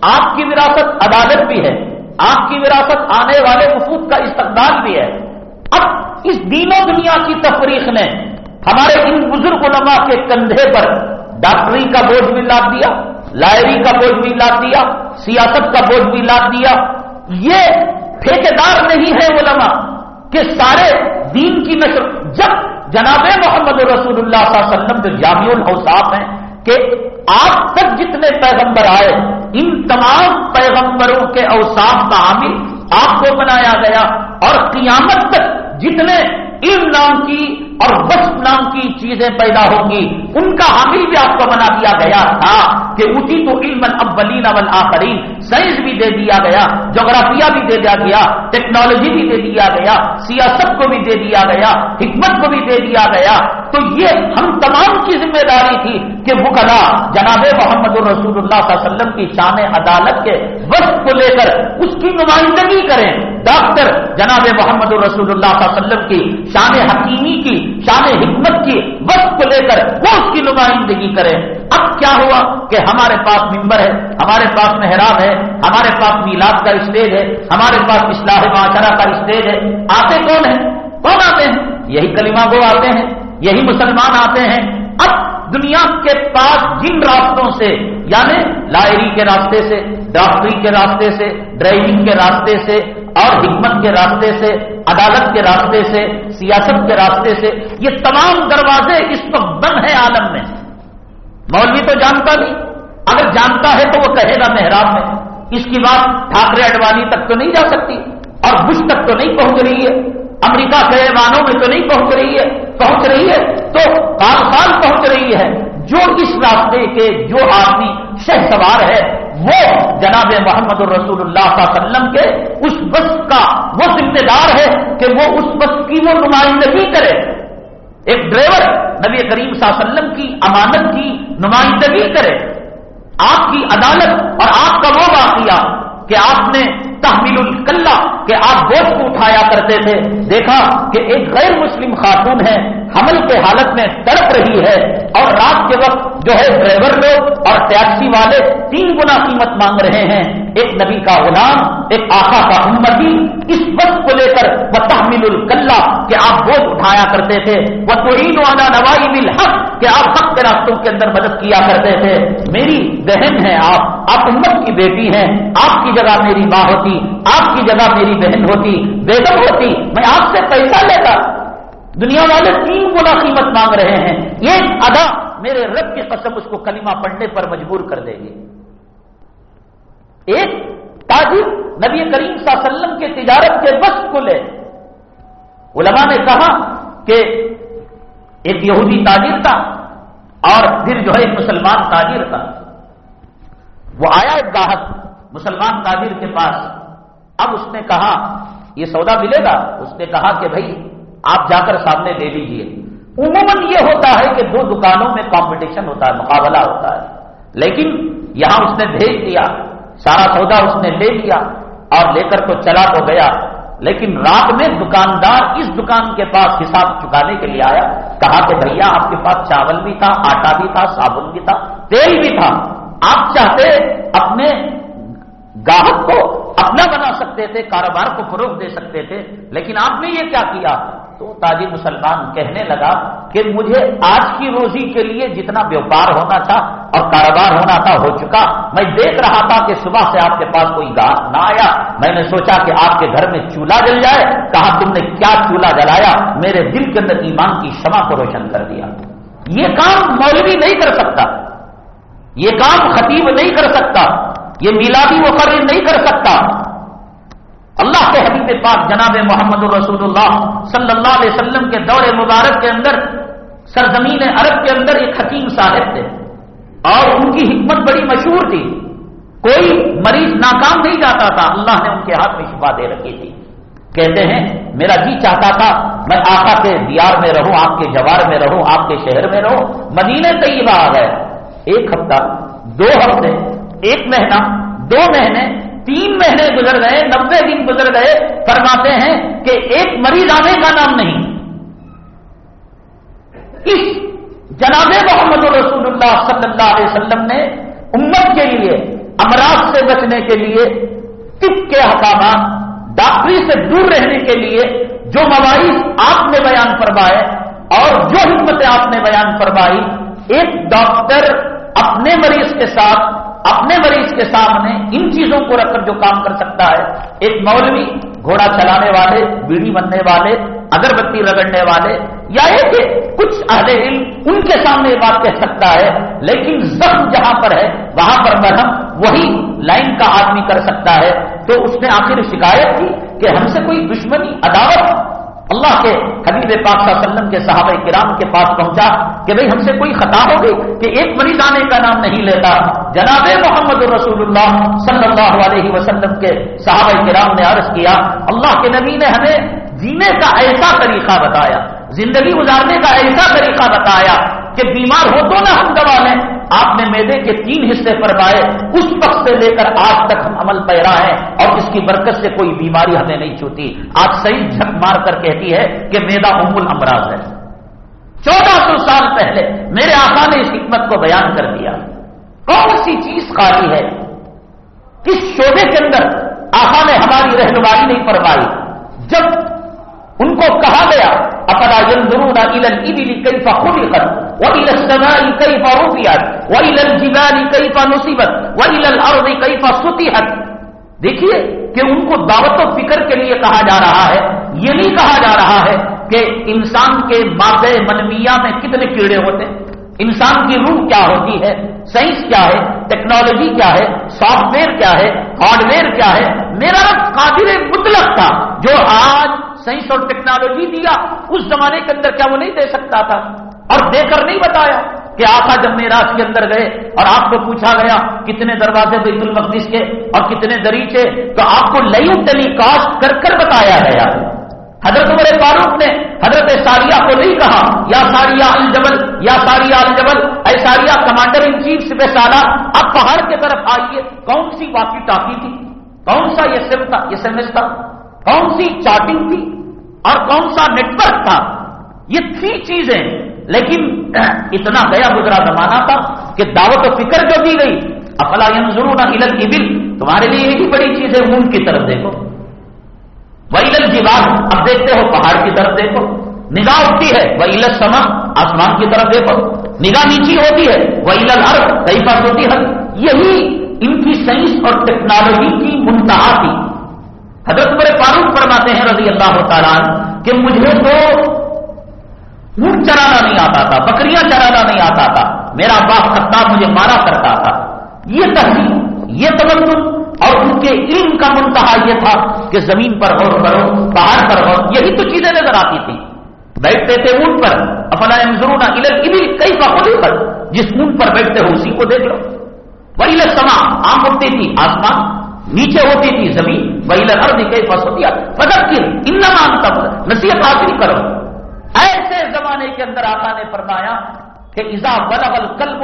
آپ کی وراثت عدالت بھی ہے، آپ کی وراثت آنے والے وفود کا استقبال بھی ہے۔ اب اس دین و دنیا کی تفریح نے ہمارے ان بزرگ علماء کے کندھے پر ڈاکٹری کا بوجھ بھی لاد دیا، لائری کا بوجھ بھی لاد دیا، سیاست کا بوجھ بھی لاد دیا۔ یہ ٹھیکیدار نہیں ہے علماء کہ سارے دین کی نشر، جب جناب محمد رسول اللہ صلی اللہ علیہ وسلم جو جامع الحصاف ہیں کہ آپ تک جتنے پیغمبر آئے، ان تمام پیغمبروں کے اوساف کا حامل آپ کو بنایا گیا اور قیامت تک جتنے علم نام کی اور وسط نام کی چیزیں پیدا ہوں گی ان کا حامل بھی آپ کو بنا دیا گیا تھا کہ اسی تو علم اولین اول آخرین سائنس بھی دے دیا گیا، جغرافیہ بھی دے دیا گیا، ٹیکنالوجی بھی دے دیا گیا، سیاست کو بھی دے دیا گیا، حکمت کو بھی دے دیا گیا۔ تو یہ ہم تمام کی ذمہ داری تھی کہ بکلا جناب محمد الرسول اللہ صلی اللہ علیہ وسلم کی شان عدالت کے وقت کو لے کر اس کی نمائندگی کریں۔ ڈاکٹر جناب محمد الرسول اللہ صلی اللہ علیہ وسلم کی شان حکیمی کی شان حکمت کی وقت کو لے کر وہ اس کی نمائندگی کرے اب کیا ہوا کہ ہمارے پاس ممبر ہے، ہمارے پاس محراب ہے، ہمارے پاس میلاد کا اسٹیج ہے، ہمارے پاس اصلاح معاشرہ کا اسٹیج ہے۔ آتے کون ہیں؟ کون آتے ہیں؟ یہی کلمہ گو آتے ہیں، یہی مسلمان آتے ہیں۔ اب دنیا کے پاس جن راستوں سے یعنی لائری کے راستے سے، ڈاکٹری کے راستے سے، ڈرائیونگ کے راستے سے، اور حکمت کے راستے سے، عدالت کے راستے سے، سیاست کے راستے سے، یہ تمام دروازے اس وقت بند ہیں عالم میں۔ مولوی تو جانتا نہیں۔ اگر جانتا ہے تو وہ کہے گا محراب میں۔ اس کی بات ٹھاکرے اڈوانی تک تو نہیں جا سکتی، اور بش تک تو نہیں پہنچ رہی ہے۔ امریکہ کے ایوانوں میں تو نہیں پہنچ رہی ہے۔ پہنچ رہی ہے تو سال سال پہنچ رہی ہے جو اس راستے کے جو آدمی شہ سوار ہے، وہ جناب محمد الرسول اللہ صلی اللہ علیہ وسلم کے اس بس کا وہ ذمہ دار ہے کہ وہ اس بس کی وہ نمائندگی کرے۔ ایک ڈرائیور نبی کریم صلی اللہ علیہ وسلم کی امانت کی نمائندگی کرے۔ آپ کی عدالت اور آپ کا وہ واقعہ کہ آپ نے تحمیل الکلہ کہ آپ بوجھ کو اٹھایا کرتے تھے۔ دیکھا کہ ایک غیر مسلم خاتون ہے حمل کے حالت میں تڑپ رہی ہے اور رات کے وقت جو ہے ڈرائیور لوگ اور ٹیکسی والے تین گنا قیمت مانگ رہے ہیں۔ ایک نبی کا غلام، ایک آخا کا امتی۔ اس وقت کو لے کر وہ تحمیل الکلہ کہ آپ بوجھ اٹھایا کرتے تھے۔ وہ توڑین والا نوائی مل حق کہ آپ حق کے راستوں کے اندر مدد کیا کرتے تھے۔ میری بہن ہے آپ۔ آپ امت کی بیٹی ہیں۔ آپ کی جگہ میری ماں ہوتی، آپ کی جگہ میری بہن ہوتی بیگم ہوتی۔ میں آپ سے پیسہ لیتا۔ دنیا والے تین گنا قیمت مانگ رہے ہیں۔ یہ ادا میرے رب کی قسم اس کو کلمہ پڑھنے پر مجبور کر دے گی۔ ایک تاجر نبی کریم صلی اللہ علیہ وسلم کے تجارت کے بس کھلے۔ علماء نے کہا کہ ایک یہودی تاجر تھا اور پھر جو ہے ایک مسلمان تاجر تھا۔ وہ آیا ایک گاہک مسلمان تاجر کے پاس۔ اب اس نے کہا، یہ سودا ملے گا؟ اس نے کہا کہ بھائی آپ جا کر سامنے لے لیجیے۔ عموماً یہ ہوتا ہے کہ دو دکانوں میں کمپٹیشن ہوتا ہے، مقابلہ ہوتا ہے۔ لیکن یہاں اس نے بھیج دیا، سارا سودا اس نے لے لیا اور لے کر تو چلا تو گیا۔ لیکن رات میں دکاندار اس دکان کے پاس حساب چکانے کے لیے آیا، کہا کہ بھیا، آپ کے پاس چاول بھی تھا، آٹا بھی تھا، صابن بھی تھا، تیل بھی تھا۔ آپ چاہتے اپنے گاہک کو اپنا بنا سکتے تھے، کاروبار کو فروغ دے سکتے تھے، لیکن آپ نے یہ کیا کیا؟ تو تاجر مسلمان کہنے لگا کہ مجھے آج کی روزی کے لیے جتنا ویوپار ہونا تھا اور کاروبار ہونا تھا ہو چکا۔ میں دیکھ رہا تھا کہ صبح سے آپ کے پاس کوئی گاہ نہ آیا۔ میں نے سوچا کہ آپ کے گھر میں چولہا جل جائے۔ کہا، تم نے کیا چولہا جلایا؟ میرے دل کے اندر ایمان کی شمع کو روشن کر دیا۔ یہ کام مولوی نہیں کر سکتا۔ یہ کام خطیب نہیں کر سکتا۔ یہ میلادی مقرر نہیں کر سکتا۔ اللہ کے حبیب پاک جناب محمد الرسول اللہ صلی اللہ علیہ وسلم کے دور مبارک کے اندر، سرزمین عرب کے اندر ایک حکیم صاحب تھے۔ اور ان کی حکمت بڑی مشہور تھی۔ کوئی مریض ناکام نہیں جاتا تھا۔ اللہ نے ان کے ہاتھ میں شفا دے رکھی تھی۔ کہتے ہیں، میرا جی چاہتا تھا، میں آقا کے دیار میں رہوں، آپ کے جوار میں رہوں، آپ کے شہر میں رہوں مدینے طیبہ آ گئے۔ ایک ہفتہ، دو ہفتے ایک مہینہ، دو مہینے، تین مہینے گزر گئے نبے دن گزر گئے، فرماتے ہیں کہ ایک مریض آنے کا نام نہیں۔ اس جناب محمد رسول اللہ صلی اللہ علیہ وسلم نے امت کے لیے، امراض سے بچنے کے لیے، طب کے احکامات، ڈاکٹری سے دور رہنے کے لیے جو مواعث آپ نے بیان فرمائے اور جو حکمتیں آپ نے بیان فرمائی، ایک ڈاکٹر اپنے مریض کے ساتھ اپنے مریض کے سامنے ان چیزوں کو رکھ کر جو کام کر سکتا ہے، ایک مولوی، گھوڑا چلانے والے، بیڑی بننے والے، اگربتی رگڑنے والے، یا ایک کچھ اہل علم ان کے سامنے یہ بات کہہ سکتا ہے، لیکن زخم جہاں پر ہے، وہاں پر مرہم وہی لائن کا آدمی کر سکتا ہے۔ تو اس نے آخر شکایت کی کہ ہم سے کوئی دشمنی، عداوت اللہ کے حبیب پاک صلی اللہ علیہ وسلم کے صحابہ کرام کے پاس پہنچا کہ بھئی ہم سے کوئی خطا ہو گئی کہ ایک مریض آنے کا نام نہیں لیتا۔ جناب محمد رسول اللہ صلی اللہ علیہ وسلم کے صحابہ کرام نے عرض کیا، اللہ کے نبی نے ہمیں جینے کا ایسا طریقہ بتایا، زندگی گزارنے کا ایسا طریقہ بتایا کہ بیمار ہو تو نہ ہم دوا لیں۔ آپ نے میدے کے تین حصے پر پائے اس وقت سے لے کر آج تک ہم عمل پیرا ہیں اور اس کی برکت سے کوئی بیماری ہمیں نہیں چھوتی۔ آج صحیح جھک مار کر کہتی ہے کہ میدا ام الامراض ہے۔ چودہ سو سال پہلے میرے آقا نے اس حکمت کو بیان کر دیا۔ کون سی چیز خالی ہے؟ کس شعبے کے اندر آقا نے ہماری رہنمائی نہیں فرمائی۔ جب ان کو کہا گیا اپنا ينظرون الى الابل كيف خلقت والى السماء كيف رفعت والى الجبال كيف نصبت والى الارض كيف سطحت؟ دیکھیے کہ ان کو دعوت و فکر کے لیے کہا جا رہا ہے یہ نہیں کہا جا رہا ہے کہ انسان کے مادہ منمیہ میں کتنے کیڑے ہوتے ہیں؟ انسان کی روح کیا ہوتی ہے؟ سائنس کیا ہے؟ ٹیکنالوجی کیا ہے؟ سافٹ ویئر کیا ہے؟ ہارڈ ویئر کیا ہے؟ میرا رب قادر مطلق تھا، جو آج سائنس اور ٹیکنالوجی دیا۔ اس زمانے کے اندر کیا وہ نہیں دے سکتا تھا؟ اور دے کر نہیں بتایا کہ آقا جب میراج کے اندر گئے اور آپ کو پوچھا گیا کتنے دروازے بیت المقدس کے اور کتنے دریچے، تو آپ کو لئی ٹیلی کاسٹ کر کر بتایا گیا۔ حضرت عمر فاروق نے حضرت ساریہ کو نہیں کہا، یا ساریہ الجبل یا ساریہ الجبل اے ساریہ کمانڈر ان چیف سے سالہ اب پہاڑ کی طرف آئیے، کون سی واقعی ٹاکی تھی؟ کون سا یہ سم تھا، یہ سیمس تھا؟ کون سی چارٹنگ تھی؟ اور کون سا نیٹ ورک تھا؟ یہ تھی چیزیں، لیکن <clears throat> اتنا گیا گزرا زمانہ تھا کہ دعوت و فکر جو دی گئی، افلا ضرور نہ کی بل تمہارے لیے ایک ہی بڑی چیز ہے مون کی طرف دیکھو۔ ویلل کی بات اب دیکھتے ہو، پہاڑ کی طرف دیکھو۔ نگاہ اٹھتی ہے ویلت سما آسمان کی طرف دیکھو۔ نگاہ نیچی ہوتی ہے ویلل ارب کئی پر ہوتی ہے۔ یہی ان کی سائنس اور ٹیکنالوجی کی منتہا تھی۔ حضرت بڑے فاروق فرماتے ہیں رضی اللہ تعالیٰ کہ مجھے تو اونٹ چرانا نہیں آتا تھا، بکریاں چرانا نہیں آتا تھا۔ میرا باپ خطاب مجھے مارا کرتا تھا۔ یہ تحریر یہ تمدن اور ان کے علم کا منتہا یہ تھا کہ زمین پر غور کرو پہاڑ پر غور یہی تو چیزیں نظر آتی تھی بیٹھتے تھے اونٹ پر، افلا ضرور کئی فخری پر جس اونٹ پر بیٹھتے ہو، اسی کو دیکھ لو۔ وہی لگ سما آم اٹھتی تھی، آسمان نیچے ہوتی تھی، زمین۔ وہی لگ ہر کئی فص ہوتی فدر کی ان تب نصیحت حاصل کرو۔ ایسے زمانے کے اندر آقا نے فرمایا کہ ایزا بلغ القلب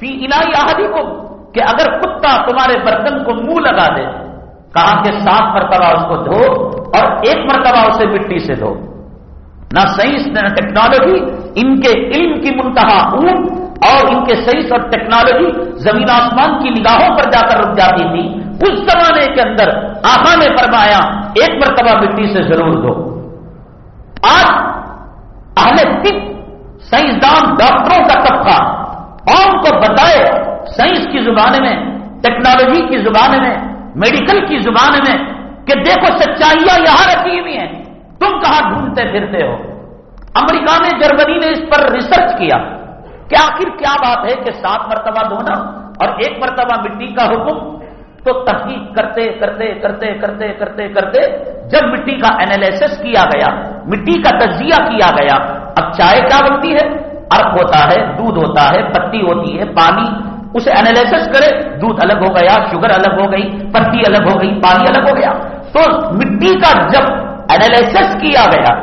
فی الہی آہدی کو کہ اگر کتا تمہارے برتن کو منہ لگا دے، کہا کہ سات مرتبہ اس کو دھو اور ایک مرتبہ اسے مٹی سے دھو۔ نہ سائنس نہ ٹیکنالوجی، ان کے علم کی منتہا اون اور ان کے سائنس اور ٹیکنالوجی زمین آسمان کی نگاہوں پر جا کر رک جاتی تھی۔ اس زمانے کے اندر آخا نے فرمایا، ایک مرتبہ مٹی سے ضرور دو آج اہل طب سائنسدان، ڈاکٹروں کا طبقہ قوم کو بتائے سائنس کی زبان میں، ٹیکنالوجی کی زبان میں، میڈیکل کی زبان میں کہ دیکھو سچائیاں یہاں رکھی ہوئی ہیں۔ تم کہاں ڈھونڈتے پھرتے ہو؟ امریکہ نے جرمنی نے اس پر ریسرچ کیا کہ آخر کیا بات ہے کہ سات مرتبہ دھونا اور ایک مرتبہ مٹی کا حکم؟ تو تحقیق کرتے کرتے کرتے کرتے کرتے کرتے جب مٹی کا اینالیسس کیا گیا، مٹی کا تجزیہ کیا گیا، اب چائے کیا بنتی ہے؟ ارک ہوتا ہے، دودھ ہوتا ہے، پتی ہوتی ہے، پانی اسے اینالیسس کرے، دودھ الگ ہو گیا شوگر الگ ہو گئی، پتی الگ ہو گئی، پانی الگ ہو گیا۔ تو مٹی کا جب اینالیسس کیا گیا،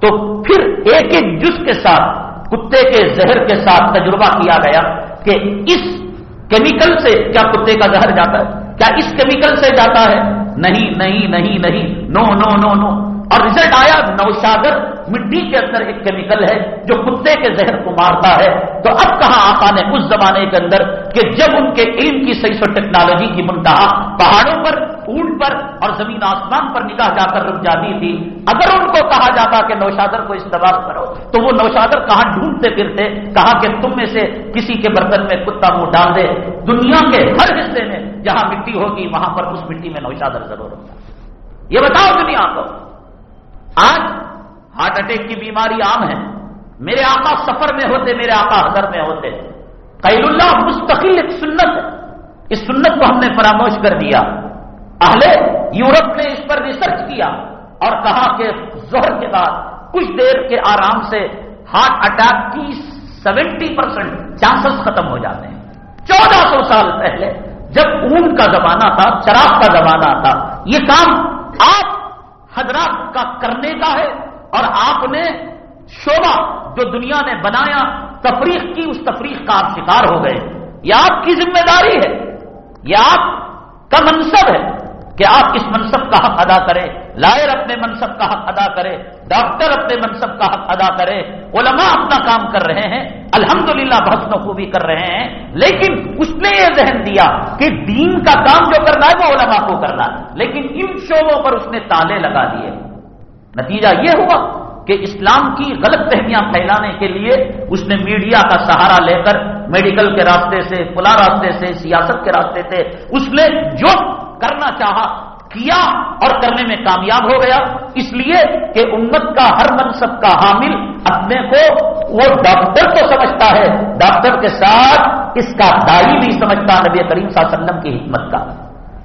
تو پھر ایک ایک جس کے ساتھ، کتے کے زہر کے ساتھ تجربہ کیا گیا کہ اس کیمیکل سے کیا کتے کا زہر جاتا ہے؟ کیا اس کیمیکل سے جاتا ہے؟ نہیں نہیں نہیں نہیں۔ نو نو نو نو اور ریزلٹ آیا نوشاگر مٹی کے اندر ایک کیمیکل ہے جو کتے کے زہر کو مارتا ہے۔ تو اب کہاں آقا نے اس زمانے کے اندر کہ جب ان کے علم کی صحیح و ٹیکنالوجی کی منتہا پہاڑوں پر اونٹ پر اور زمین آسمان پر نکاح جا کر رک جاتی تھی، اگر ان کو کہا جاتا کہ نوشادر کو استعمال کرو، تو وہ نوشادر کہاں ڈھونڈتے پھرتے کہا کہ تم میں سے کسی کے برتن میں کتا منہ ڈال دے۔ دنیا کے ہر حصے میں جہاں مٹی ہوگی، وہاں پر اس مٹی میں نوشادر ضرور ہوگا۔ یہ بتاؤ دنیا کو۔ آج ہارٹ اٹیک کی بیماری عام ہے۔ میرے آقا سفر میں ہوتے، میرے آقا حضر میں ہوتے۔ قیل اللہ مستقل ایک سنت ہے۔ اس سنت کو ہم نے فراموش کر دیا۔ اہل یورپ نے اس پر ریسرچ کیا اور کہا کہ زہر کے بعد کچھ دیر کے آرام سے ہارٹ اٹیک کی سیونٹی پرسینٹ چانسز ختم ہو جاتے ہیں۔ چودہ سو سال پہلے جب اون کا زمانہ تھا، چراغ کا زمانہ تھا، یہ کام آپ حضرات کا کرنے کا ہے اور آپ نے شعبہ جو دنیا نے بنایا تفریح کی، اس تفریح کا آپ شکار ہو گئے۔ یہ آپ کی ذمہ داری ہے۔ یہ آپ کا منصب ہے کہ آپ اس منصب کا حق ادا کریں۔ لائر اپنے منصب کا حق ادا کرے، ڈاکٹر اپنے منصب کا حق ادا کرے، علماء اپنا کام کر رہے ہیں، الحمدللہ للہ خوبی کر رہے ہیں، لیکن اس نے یہ ذہن دیا کہ دین کا کام جو کرنا ہے وہ علماء کو کرنا لیکن ان شعبوں پر اس نے تالے لگا دیے۔ نتیجہ یہ ہوا کہ اسلام کی غلط فہمیاں پھیلانے کے لیے اس نے میڈیا کا سہارا لے کر میڈیکل کے راستے سے پلا راستے سے، سیاست کے راستے سے اس نے جو کرنا چاہا کیا اور کرنے میں کامیاب ہو گیا۔ اس لیے کہ امت کا ہر منصب کا حامل اپنے کو، وہ ڈاکٹر تو سمجھتا ہے۔ ڈاکٹر کے ساتھ اس کا دائی بھی سمجھتا نبی کریم صلی اللہ علیہ وسلم کی حکمت کا۔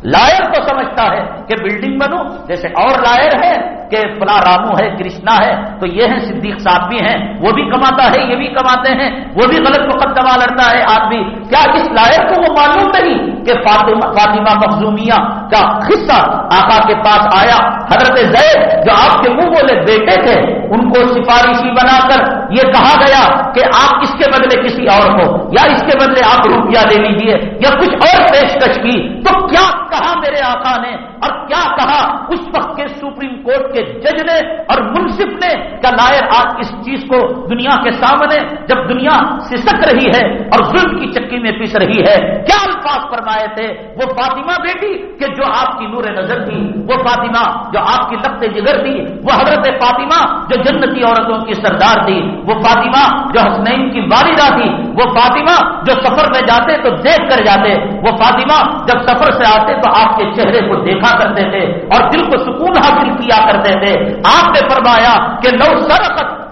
لائر تو سمجھتا ہے کہ بلڈنگ بنو، جیسے اور لائر ہے۔ کہ فلا رامو ہے، کرشنا ہے، تو یہ ہیں صدیق صاحب بھی ہیں، وہ بھی کماتا ہے، یہ بھی کماتے ہیں، وہ بھی غلط مقدمہ لڑتا ہے آدمی۔ کیا اس لائر کو وہ معلوم نہیں کہ فاطمہ فاطمہ مخزومیہ کا حصہ آقا کے پاس آیا؟ حضرت زید جو آپ کے منہ بولے بیٹے تھے، ان کو سفارشی بنا کر یہ کہا گیا کہ آپ اس کے بدلے کسی اور کو، یا اس کے بدلے آپ روپیہ لے لیجیے یا کچھ اور پیشکش کی۔ تو کیا کہا میرے آقا نے؟ اور کیا کہا اس وقت کے سپریم کورٹ کے جج نے اور منصف نے کیا لائر آج اس چیز کو دنیا کے سامنے جب دنیا سسک رہی ہے اور ظلم کی چکی میں پس رہی ہے؟ کیا الفاظ فرمائے تھے؟ وہ فاطمہ بیٹی کہ جو آپ کی نور نظر تھی، وہ فاطمہ جو آپ کی لفت جگر تھی، وہ حضرت فاطمہ جو جنتی عورتوں کی سردار تھی، وہ فاطمہ جو حسنین کی والدہ تھی، وہ فاطمہ جو سفر میں جاتے تو دیکھ کر جاتے، وہ فاطمہ جب سفر سے آتے تو آپ کے چہرے کو دیکھا کرتے تھے اور دل کو سکون حاصل کیا کرتے تھے۔ آپ نے فرمایا کہ لو سرقت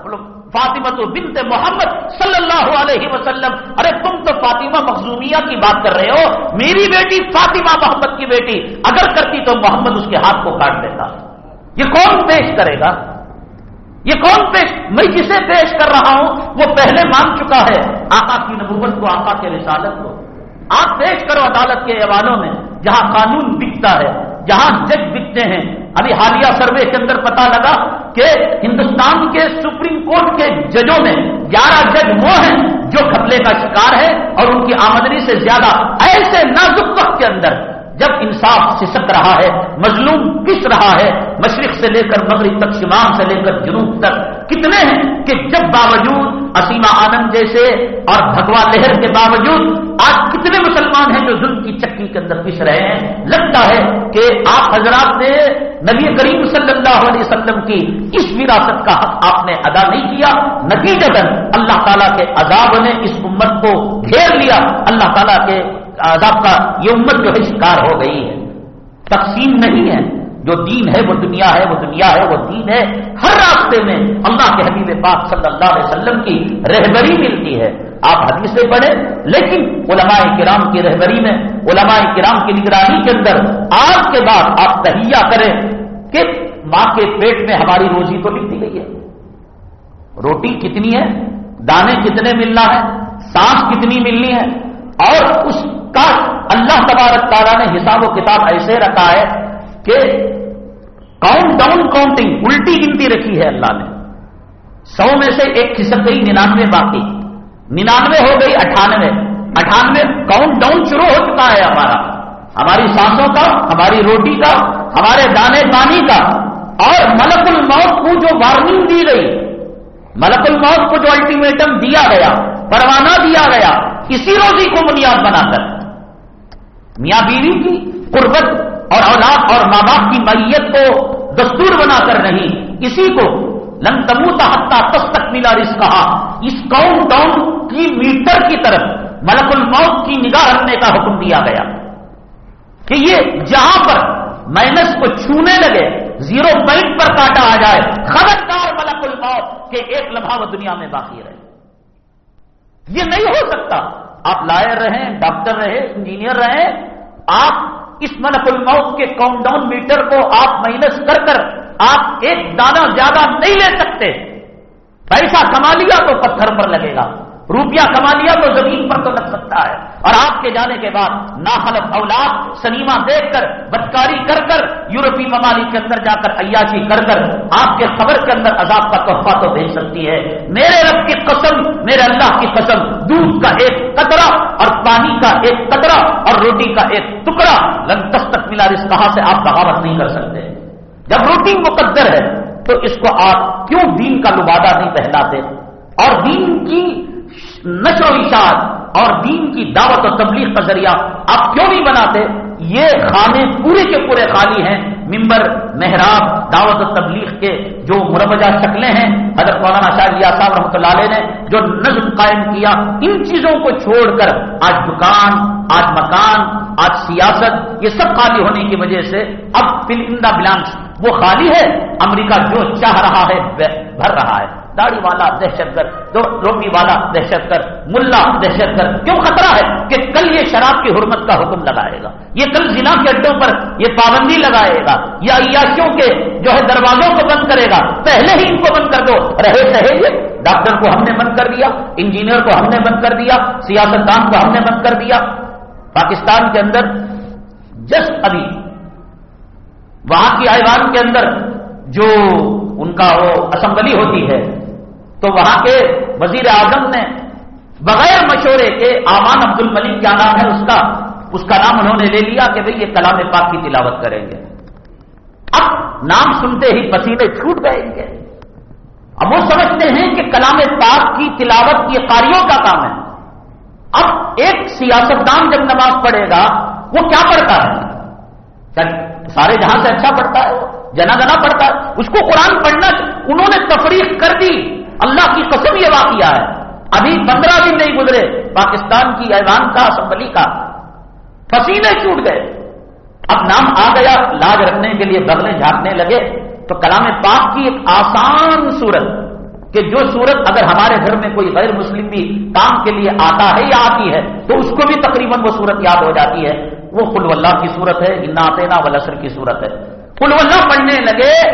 فاطمت بنت محمد صلی اللہ علیہ وسلم۔ ارے، تم تو فاطمہ مخزومیہ کی بات کر رہے ہو۔ میری بیٹی فاطمہ محمد کی بیٹی۔ اگر کرتی تو محمد اس کے ہاتھ کو کاٹ دیتا۔ یہ کون پیش کرے گا؟ یہ کون پیش، میں جسے پیش کر رہا ہوں، وہ پہلے مان چکا ہے۔ آقا کی نبوت کو، آقا کے رسالت کو۔ آپ پیش کرو عدالت کے ایوانوں میں، جہاں قانون بکتا ہے۔ جہاں جج بکتے ہیں۔ ابھی حالیہ سروے کے اندر پتا لگا کہ ہندوستان کے سپریم کورٹ کے ججوں میں گیارہ جج وہ ہیں جو کھپلے کا شکار ہے اور ان کی آمدنی سے زیادہ ایسے نازک وقت کے اندر جب انصاف سسک رہا ہے، مظلوم پس رہا ہے، مشرق سے لے کر مغرب تک، شمال سے لے کر جنوب تک، کتنے ہیں کہ جب باوجود اسیما آنند جیسے اور بھگوا لہر کے باوجود آج کتنے مسلمان ہیں جو ظلم کی چکی کے اندر پس رہے ہیں؟ لگتا ہے کہ آپ حضرات نے نبی کریم صلی اللہ علیہ وسلم کی اس وراثت کا حق آپ نے ادا نہیں کیا۔ نتیجہ اللہ تعالیٰ کے عذاب نے اس امت کو گھیر لیا۔ اللہ تعالیٰ کے عذاب کا یہ امت جو ہے شکار ہو گئی ہے۔ تقسیم نہیں ہے۔ جو دین ہے وہ دنیا ہے، وہ دنیا ہے، وہ دین ہے۔ ہر راستے میں اللہ کے حبیب پاک صلی اللہ علیہ وسلم کی رہبری ملتی ہے۔ آپ حدیثیں پڑھیں۔ لیکن علماء کرام کی رہبری میں، علماء کرام کی نگرانی کے اندر آج کے بعد آپ تہیا کریں کہ ماں کے پیٹ میں ہماری روزی تو لکھ دی گئی ہے۔ روٹی کتنی ہے؟ دانے کتنے ملنا ہے؟ سانس کتنی ملنی ہے؟ اور اس کا اللہ تبارک تعالیٰ نے حساب و کتاب ایسے رکھا ہے کہ کاؤنٹ ڈاؤن کاؤنٹنگ الٹی گنتی رکھی ہے اللہ نے۔ سو میں سے ایک کھسک گئی، ننانوے باقی۔ ننانوے ہو گئی، اٹھانوے۔ اٹھانوے کاؤنٹ ڈاؤن شروع ہو چکا ہے ہمارا۔ ہماری سانسوں کا، ہماری روٹی کا، ہمارے دانے پانی کا۔ اور ملک الموت کو جو وارننگ دی گئی، ملک الموت کو جو الٹیمیٹم دیا گیا، پروانہ دیا گیا، اسی روزی کو بنیاد بنا کر میاں بیوی کی قربت اور اولاد اور ماں باپ کی میت کو دستور بنا کر نہیں، اسی کو لن تمو حتہ تس تک ملا رس کہا اس کاؤنٹ ڈاؤن کی میٹر کی طرف ملک الموت کی نگاہ رکھنے کا حکم دیا گیا۔ کہ یہ جہاں پر مائنس کو چھونے لگے، زیرو پوائنٹ پر کاٹا آ جائے، خبردار ملک الموت کے ایک لمحہ وہ دنیا میں باقی رہے۔ یہ نہیں ہو سکتا آپ لائر رہیں، ڈاکٹر رہے انجینئر رہے آپ اس ملک الموت کے کاؤنٹ ڈاؤن میٹر کو آپ مائنس کر کر آپ ایک دانہ زیادہ نہیں لے سکتے۔ پیسہ کما لیا تو پتھر پر لگے گا۔ روپیہ کما لیا تو زمین پر تو لگ سکتا ہے۔ اور آپ کے جانے کے بعد ناخلف اولاد سنیما دیکھ کر، بدکاری کر کر، یورپی ممالک کے اندر جا کر عیاشی کر کر آپ کے خبر کے اندر عذاب کا تحفہ تو دے سکتی ہے۔ میرے رب کی قسم، میرے اللہ کی قسم، دودھ کا ایک قطرہ اور پانی کا ایک قطرہ اور روٹی کا ایک ٹکڑا لن تک ملا اس کہاں سے آپ بغاوت نہیں کر سکتے؟ جب روٹی مقدر ہے تو اس کو آپ کیوں دین کا لبادہ نہیں پہلاتے اور دین کی نشو و اشاعت اور دین کی دعوت و تبلیغ کا ذریعہ آپ کیوں نہیں بناتے؟ یہ خانے پورے کے پورے خالی ہیں۔ ممبر، محراب، دعوت و تبلیغ کے جو مربجہ شکلیں ہیں، حضرت مولانا شاہ صاحب رحمۃ اللہ علیہ نے جو نظم قائم کیا، ان چیزوں کو چھوڑ کر آج دکان، آج مکان، آج سیاست، یہ سب خالی ہونے کی وجہ سے اب فل ان دا بلانس وہ خالی ہے، امریکہ جو چاہ رہا ہے بھر رہا ہے۔ داڑھی والا دہشت گرد روٹی والا دہشت گرد، ملا دہشت گرد۔ کیوں خطرہ ہے کہ کل یہ شراب کی حرمت کا حکم لگائے گا؟ یہ کل ضلع کے اڈوں پر یہ پابندی لگائے گا؟ یا عیاشیوں کے جو ہے دروازوں کو بند کرے گا؟ پہلے ہی ان کو بند کر دو۔ رہے سہے یہ۔ ڈاکٹر کو ہم نے بند کر دیا، انجینئر کو ہم نے بند کر دیا سیاست دان کو ہم نے بند کر دیا۔ پاکستان کے اندر جسٹ ابھی وہاں کی ایوان کے اندر جو ان کا وہ اسمبلی ہوتی ہے تو وہاں کے وزیر اعظم نے بغیر مشورے کے آمان عبد الملک کیا نام ہے اس کا اس کا نام انہوں نے لے لیا کہ بھئی یہ کلام پاک کی تلاوت کریں گے۔ اب نام سنتے ہی پسینے چھوٹ گئے گے۔ اب وہ سمجھتے ہیں کہ کلام پاک کی تلاوت یہ قاریوں کا کام ہے۔ اب ایک سیاستدان جب نماز پڑھے گا، وہ کیا پڑھتا ہے؟ سارے جہاں سے اچھا پڑھتا ہے، جنا جنا پڑھتا ہے۔ اس کو قرآن پڑھنا، انہوں نے تفریح کر دی۔ اللہ کی قسم یہ واقعہ ہے۔ ابھی پندرہ دن نہیں گزرے، پاکستان کی ایوان کا، اسمبلی کا۔ پسینے چھوٹ گئے۔ اب نام آ گیا، لاج رکھنے کے لیے بغلیں جھانکنے لگے۔ تو کلام پاک کی ایک آسان صورت کہ جو صورت اگر ہمارے گھر میں کوئی غیر مسلم بھی کام کے لیے آتا ہے یا آتی ہے، تو اس کو بھی تقریباً وہ صورت یاد ہو جاتی ہے۔ وہ خل اللہ کی صورت ہے اناتینا ولسر کی صورت ہے۔ خل اللہ پڑھنے لگے،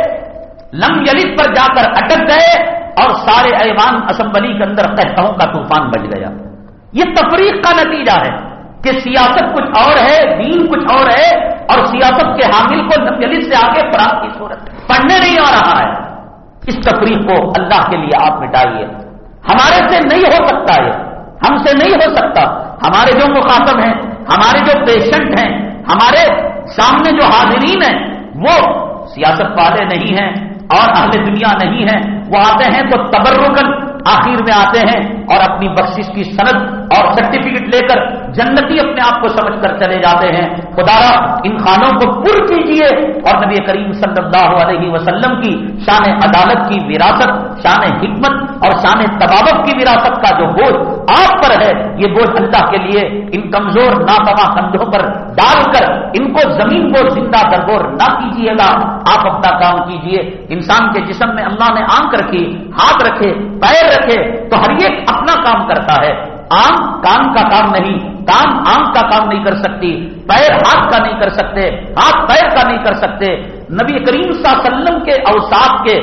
لم یلد پر جا کر اٹک گئے۔ اور سارے ایوان اسمبلی کے اندر قہتوں کا طوفان بج گیا۔ یہ تفریق کا نتیجہ ہے کہ سیاست کچھ اور ہے، دین کچھ اور ہے اور سیاست کے حامل کو لم سے آگے پران کی صورت پڑھنے نہیں آ رہا ہے۔ اس تفریح کو اللہ کے لیے آپ مٹائیے۔ ہمارے سے نہیں ہو سکتا یہ۔ ہم سے نہیں ہو سکتا۔ ہمارے جو مخاطب ہیں، ہمارے جو پیشنٹ ہیں، ہمارے سامنے جو حاضرین ہیں، وہ سیاست والے نہیں ہیں اور اہل دنیا نہیں ہیں۔ وہ آتے ہیں تو تبرکن آخر میں آتے ہیں اور اپنی بخشش کی سند اور سرٹیفکیٹ لے کر جنتی اپنے آپ کو سمجھ کر چلے جاتے ہیں۔ خدا ان خانوں کو پر کیجیے اور نبی کریم صلی اللہ علیہ وسلم کی شان عدالت کی وراثت، شان حکمت اور شان طبابت کی وراثت کا جو بوجھ آپ پر ہے، یہ بوجھ اللہ کے لیے ان کمزور ناتما کندھوں پر ڈال کر ان کو زمین کو زندہ درگور نہ کیجیے گا۔ آپ اپنا کام کیجیے انسان کے جسم میں اللہ نے آنکھ رکھی، ہاتھ رکھے، پیر رکھے تو ہر ایک اپنا کام کرتا ہے۔ آم کان کا کام نہیں کام آم کا کام نہیں کر سکتی، پیر ہاتھ کا نہیں کر سکتے، ہاتھ پیر کا نہیں کر سکتے۔ نبی کریم صلی اللہ علیہ وسلم کے اوساف کے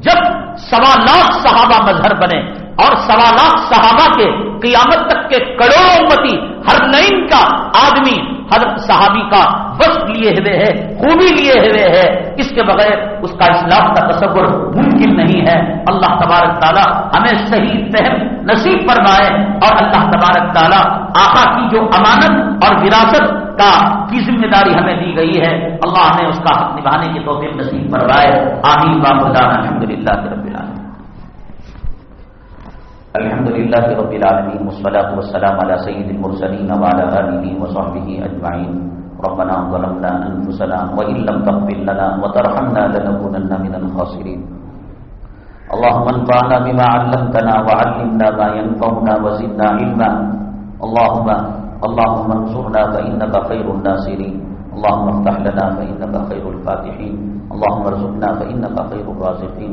جب سوا لاکھ صحابہ مظہر بنے اور سوا لاکھ صحابہ کے قیامت تک کے کروڑوں امتی ہر نئین کا آدمی حضرت صحابی کا وقت لیے ہوئے ہے، خوبی لیے ہوئے ہے۔ اس کے بغیر اس کا اسلام کا تصور ممکن نہیں ہے۔ اللہ تبارک تعالیٰ ہمیں صحیح فہم نصیب فرمائے اور اللہ تبارک تعالیٰ آقا کی جو امانت اور وراثت کا کی ذمہ داری ہمیں دی گئی ہے، اللہ ہمیں اس کا حق نبھانے کی توفیق نصیب فرمائے۔ آمین بابا الحمد للہ رب الحمد للہ رب العالمین، والصلاة والسلام على سید المرسلین وعلى آلہ وصحبہ اجمعین. ربنا ظلمنا انفسنا وإن لم تغفر لنا وترحمنا لنكونن من الخاسرين اللهم انفعنا بما علمتنا وعلمنا ما ينفعنا وزدنا علما. اللهم اللهم انصرنا فإنك خير الناصرين اللهم افتح لنا فإنك خير الفاتحين اللهم ارزقنا فإنك خير الرازقين